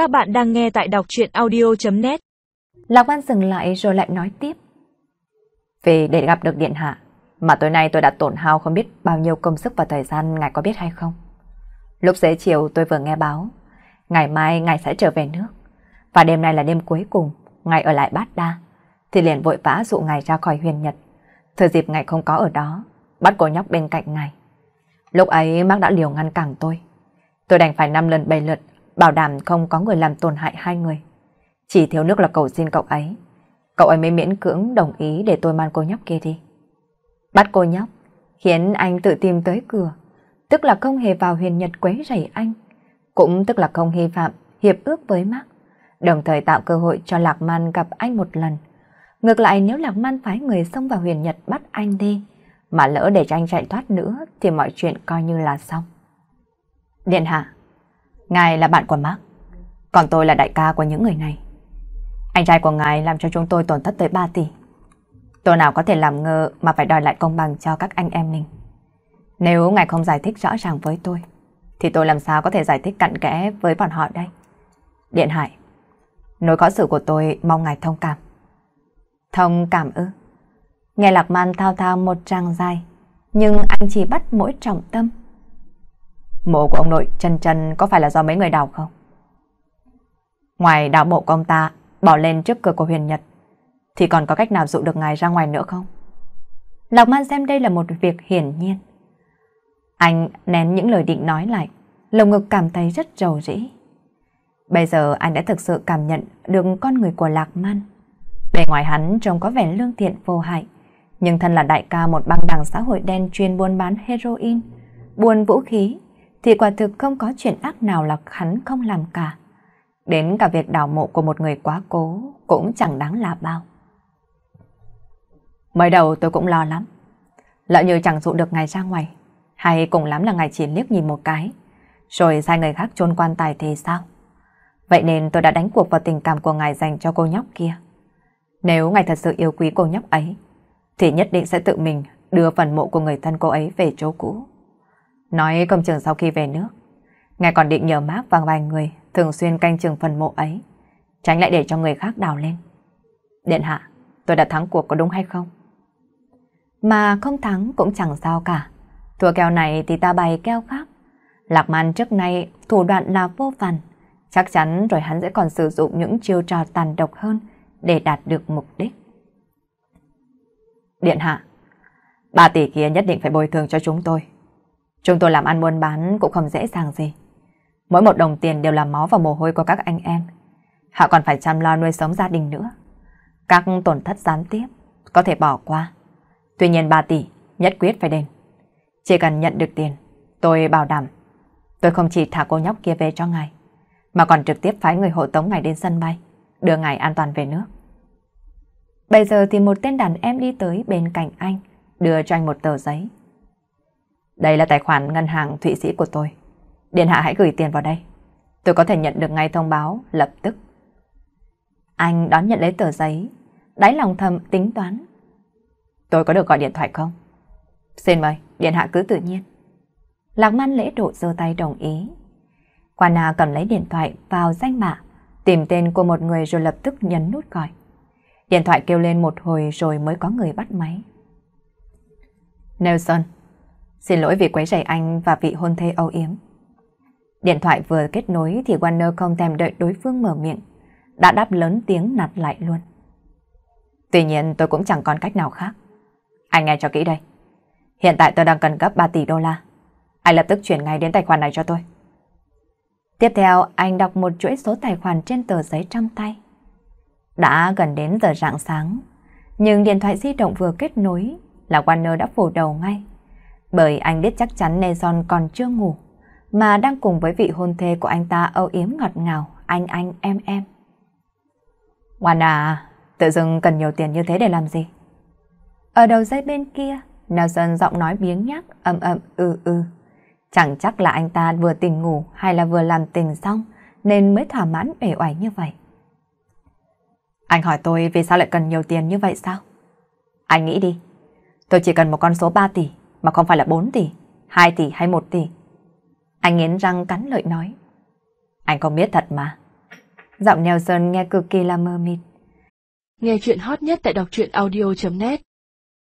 Các bạn đang nghe tại đọc chuyện audio.net Lạc Văn dừng lại rồi lại nói tiếp. Vì để gặp được Điện Hạ, mà tối nay tôi đã tổn hao không biết bao nhiêu công sức và thời gian ngài có biết hay không? Lúc xế chiều tôi vừa nghe báo, ngày mai ngài sẽ trở về nước. Và đêm nay là đêm cuối cùng, ngài ở lại Bát Đa, thì liền vội vã dụ ngài ra khỏi huyền nhật. Thời dịp ngài không có ở đó, bắt cô nhóc bên cạnh ngài. Lúc ấy Mark đã liều ngăn cản tôi. Tôi đành phải năm lần bảy lượt, bảo đảm không có người làm tổn hại hai người. Chỉ thiếu nước là cầu xin cậu ấy. Cậu ấy mới miễn cưỡng đồng ý để tôi mang cô nhóc kia đi. Bắt cô nhóc, khiến anh tự tìm tới cửa. Tức là không hề vào huyền nhật quấy rầy anh. Cũng tức là không hy phạm, hiệp ước với Mark. Đồng thời tạo cơ hội cho Lạc Man gặp anh một lần. Ngược lại nếu Lạc Man phái người xông vào huyền nhật bắt anh đi, mà lỡ để cho anh chạy thoát nữa thì mọi chuyện coi như là xong. Điện hạ, ngài là bạn của Mark, còn tôi là đại ca của những người này. Anh trai của ngài làm cho chúng tôi tổn thất tới 3 tỷ. Tôi nào có thể làm ngơ mà phải đòi lại công bằng cho các anh em mình. Nếu ngài không giải thích rõ ràng với tôi, thì tôi làm sao có thể giải thích cặn kẽ với bọn họ đây? Điện Hải, nỗi khó xử của tôi mong ngài thông cảm. Thông cảm ư? Nghe Lạc Man thao thao một trang dài, nhưng anh chỉ bắt mỗi trọng tâm. Mộ của ông nội chân chân có phải là do mấy người đào không? Ngoài đào mộ của ông ta bỏ lên trước cửa của huyền nhật, thì còn có cách nào dụ được ngài ra ngoài nữa không? Lạc Man xem đây là một việc hiển nhiên. Anh nén những lời định nói lại, lồng ngực cảm thấy rất rầu rĩ. Bây giờ anh đã thực sự cảm nhận được con người của Lạc Man. Bề ngoài hắn trông có vẻ lương thiện vô hại, nhưng thân là đại ca một băng đảng xã hội đen chuyên buôn bán heroin, buôn vũ khí, thì quả thực không có chuyện ác nào là hắn không làm cả. Đến cả việc đào mộ của một người quá cố cũng chẳng đáng là bao. Mới đầu tôi cũng lo lắm. Lỡ như chẳng dụ được ngài ra ngoài, hay cùng lắm là ngài chỉ liếc nhìn một cái, rồi sai người khác chôn quan tài thì sao? Vậy nên tôi đã đánh cuộc vào tình cảm của ngài dành cho cô nhóc kia. Nếu ngài thật sự yêu quý cô nhóc ấy, thì nhất định sẽ tự mình đưa phần mộ của người thân cô ấy về chỗ cũ. Nói công trường sau khi về nước, ngài còn định nhờ mác và vài người thường xuyên canh chừng phần mộ ấy, tránh lại để cho người khác đào lên. Điện hạ, tôi đã thắng cuộc có đúng hay không? Mà không thắng cũng chẳng sao cả. Thua kèo này thì ta bày keo khác. Lạc Man trước nay thủ đoạn là vô vàn. Chắc chắn rồi hắn sẽ còn sử dụng những chiêu trò tàn độc hơn để đạt được mục đích. Điện hạ, ba tỷ kia nhất định phải bồi thường cho chúng tôi. Chúng tôi làm ăn buôn bán cũng không dễ dàng gì. Mỗi một đồng tiền đều là máu và mồ hôi của các anh em. Họ còn phải chăm lo nuôi sống gia đình nữa. Các tổn thất gián tiếp có thể bỏ qua. Tuy nhiên 3 tỷ nhất quyết phải đền. Chỉ cần nhận được tiền, tôi bảo đảm. Tôi không chỉ thả cô nhóc kia về cho ngài, mà còn trực tiếp phái người hộ tống ngài đến sân bay, đưa ngài an toàn về nước. Bây giờ thì một tên đàn em đi tới bên cạnh anh, đưa cho anh một tờ giấy. Đây là tài khoản ngân hàng Thụy Sĩ của tôi. Điện hạ hãy gửi tiền vào đây. Tôi có thể nhận được ngay thông báo lập tức. Anh đón nhận lấy tờ giấy, đáy lòng thầm tính toán. Tôi có được gọi điện thoại không? Xin mời, điện hạ cứ tự nhiên. Lạc man lễ độ giơ tay đồng ý. Quan Na cầm lấy điện thoại vào danh bạ, tìm tên của một người rồi lập tức nhấn nút gọi. Điện thoại kêu lên một hồi rồi mới có người bắt máy. Nelson, xin lỗi vì quấy rầy anh và vị hôn thê âu yếm. Điện thoại vừa kết nối thì Warner không thèm đợi đối phương mở miệng, đã đáp lớn tiếng nạt lại luôn. Tuy nhiên tôi cũng chẳng còn cách nào khác. Anh nghe cho kỹ đây. Hiện tại tôi đang cần gấp 3 tỷ đô la. Anh lập tức chuyển ngay đến tài khoản này cho tôi. Tiếp theo, anh đọc một chuỗi số tài khoản trên tờ giấy trong tay. Đã gần đến giờ rạng sáng, nhưng điện thoại di động vừa kết nối là Warner đã phủ đầu ngay. Bởi anh biết chắc chắn Nelson còn chưa ngủ, mà đang cùng với vị hôn thê của anh ta âu yếm ngọt ngào, anh anh em em. Warner, à, tự dưng cần nhiều tiền như thế để làm gì? Ở đầu dây bên kia, Nelson giọng nói biếng nhác, ầm ầm ừ ừ. Chẳng chắc là anh ta vừa tỉnh ngủ hay là vừa làm tình xong, nên mới thỏa mãn uể oải như vậy. Anh hỏi tôi vì sao lại cần nhiều tiền như vậy sao? Anh nghĩ đi, tôi chỉ cần một con số 3 tỷ, mà không phải là 4 tỷ, 2 tỷ hay 1 tỷ. Anh nghiến răng cắn lợi nói. Anh không biết thật mà. Giọng Nelson nghe cực kỳ là mơ mịt. Nghe chuyện hot nhất tại đọc truyện audio.net